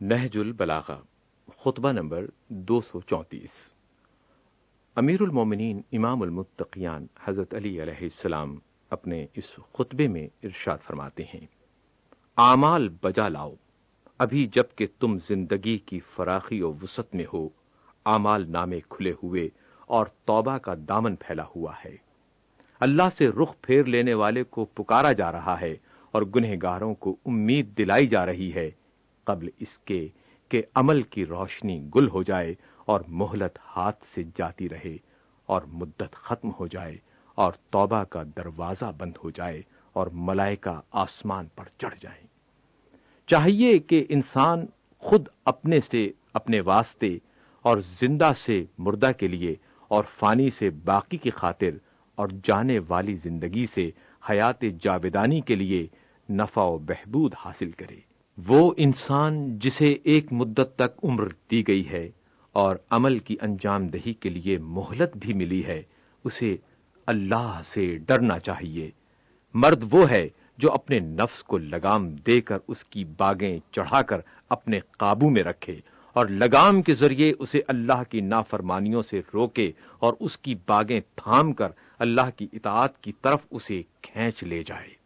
نہج البلاغا خطبہ نمبر دو سو چونتیس۔ امیر المومنین امام المتقیان حضرت علی علیہ السلام اپنے اس خطبے میں ارشاد فرماتے ہیں، اعمال بجا لاؤ، ابھی جبکہ تم زندگی کی فراخی و وسط میں ہو، اعمال نامے کھلے ہوئے اور توبہ کا دامن پھیلا ہوا ہے۔ اللہ سے رخ پھیر لینے والے کو پکارا جا رہا ہے اور گنہ گاروں کو امید دلائی جا رہی ہے۔ قبل اس کے کہ عمل کی روشنی گل ہو جائے اور مہلت ہاتھ سے جاتی رہے اور مدت ختم ہو جائے اور توبہ کا دروازہ بند ہو جائے اور ملائکہ آسمان پر چڑھ جائے چاہیے کہ انسان خود اپنے سے، اپنے واسطے اور زندہ سے مردہ کے لیے اور فانی سے باقی کی خاطر اور جانے والی زندگی سے حیات جاویدانی کے لیے نفع و بہبود حاصل کرے۔ وہ انسان جسے ایک مدت تک عمر دی گئی ہے اور عمل کی انجام دہی کے لیے مہلت بھی ملی ہے، اسے اللہ سے ڈرنا چاہیے۔ مرد وہ ہے جو اپنے نفس کو لگام دے کر اس کی باغیں چڑھا کر اپنے قابو میں رکھے اور لگام کے ذریعے اسے اللہ کی نافرمانیوں سے روکے اور اس کی باغیں تھام کر اللہ کی اطاعت کی طرف اسے کھینچ لے جائے۔